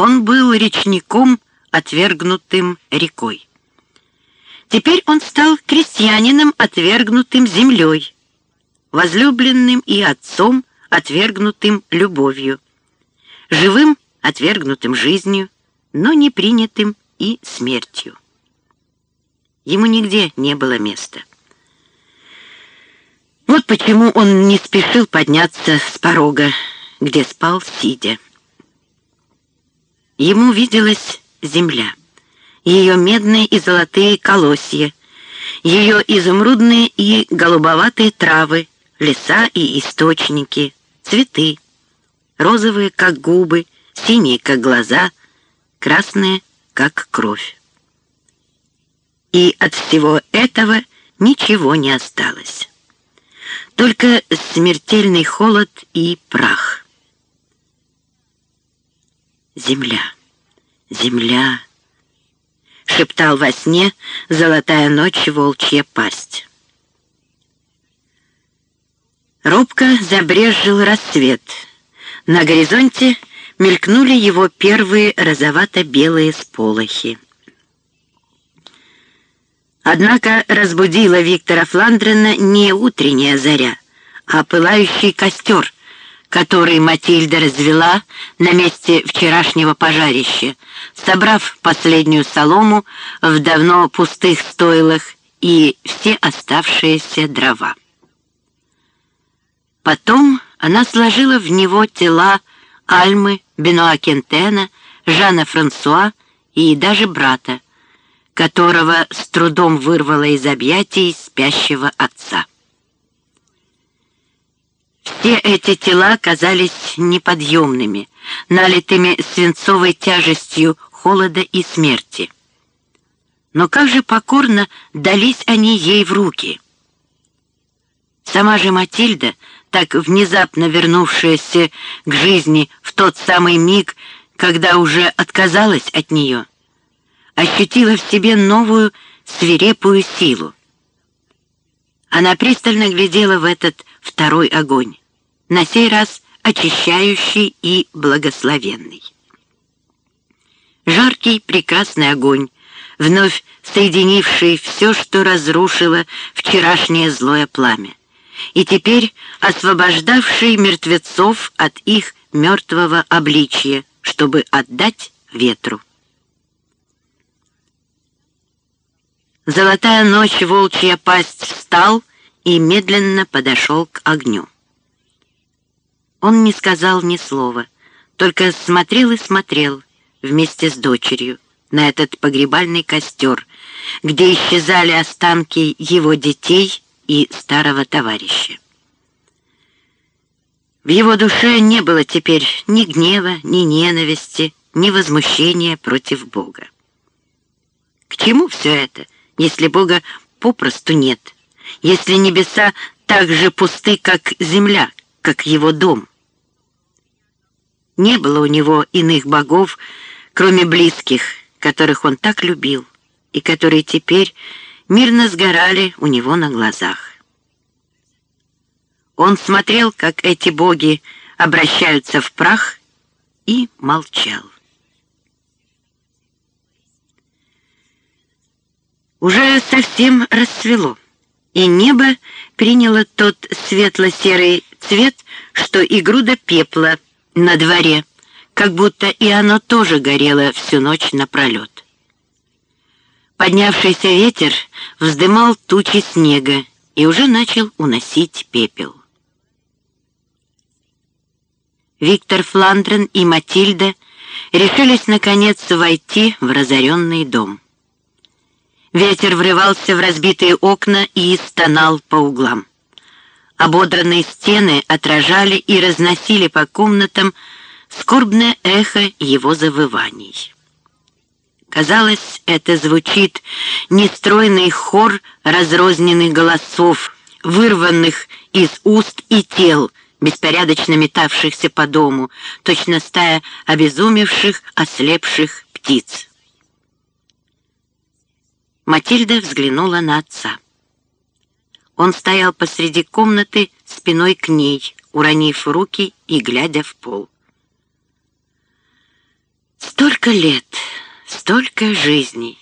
Он был речником, отвергнутым рекой. Теперь он стал крестьянином, отвергнутым землей, возлюбленным и отцом, отвергнутым любовью, живым, отвергнутым жизнью, но не принятым и смертью. Ему нигде не было места. Вот почему он не спешил подняться с порога, где спал сидя. Ему виделась земля, ее медные и золотые колосья, ее изумрудные и голубоватые травы, леса и источники, цветы, розовые, как губы, синие, как глаза, красные, как кровь. И от всего этого ничего не осталось. Только смертельный холод и прах. Земля, земля, шептал во сне золотая ночь волчья пасть. Робко забрезжил рассвет. На горизонте мелькнули его первые розовато-белые сполохи. Однако разбудила Виктора Фландрена не утренняя заря, а пылающий костер, который Матильда развела на месте вчерашнего пожарища, собрав последнюю солому в давно пустых стойлах и все оставшиеся дрова. Потом она сложила в него тела Альмы, Бенуа Кентена, Жана Франсуа и даже брата, которого с трудом вырвала из объятий спящего отца. Все эти тела казались неподъемными, налитыми свинцовой тяжестью холода и смерти. Но как же покорно дались они ей в руки. Сама же Матильда, так внезапно вернувшаяся к жизни в тот самый миг, когда уже отказалась от нее, ощутила в себе новую свирепую силу. Она пристально глядела в этот второй огонь, на сей раз очищающий и благословенный. Жаркий, прекрасный огонь, вновь соединивший все, что разрушило вчерашнее злое пламя, и теперь освобождавший мертвецов от их мертвого обличия, чтобы отдать ветру. Золотая ночь волчья пасть встал и медленно подошел к огню. Он не сказал ни слова, только смотрел и смотрел вместе с дочерью на этот погребальный костер, где исчезали останки его детей и старого товарища. В его душе не было теперь ни гнева, ни ненависти, ни возмущения против Бога. К чему все это? если Бога попросту нет, если небеса так же пусты, как земля, как его дом. Не было у него иных богов, кроме близких, которых он так любил, и которые теперь мирно сгорали у него на глазах. Он смотрел, как эти боги обращаются в прах, и молчал. Уже совсем расцвело, и небо приняло тот светло-серый цвет, что и груда пепла на дворе, как будто и оно тоже горело всю ночь напролет. Поднявшийся ветер вздымал тучи снега и уже начал уносить пепел. Виктор Фландрен и Матильда решились наконец войти в разоренный дом. Ветер врывался в разбитые окна и стонал по углам. Ободранные стены отражали и разносили по комнатам скорбное эхо его завываний. Казалось, это звучит нестройный хор разрозненных голосов, вырванных из уст и тел, беспорядочно метавшихся по дому, точно стая обезумевших, ослепших птиц. Матильда взглянула на отца. Он стоял посреди комнаты спиной к ней, уронив руки и глядя в пол. Столько лет, столько жизней.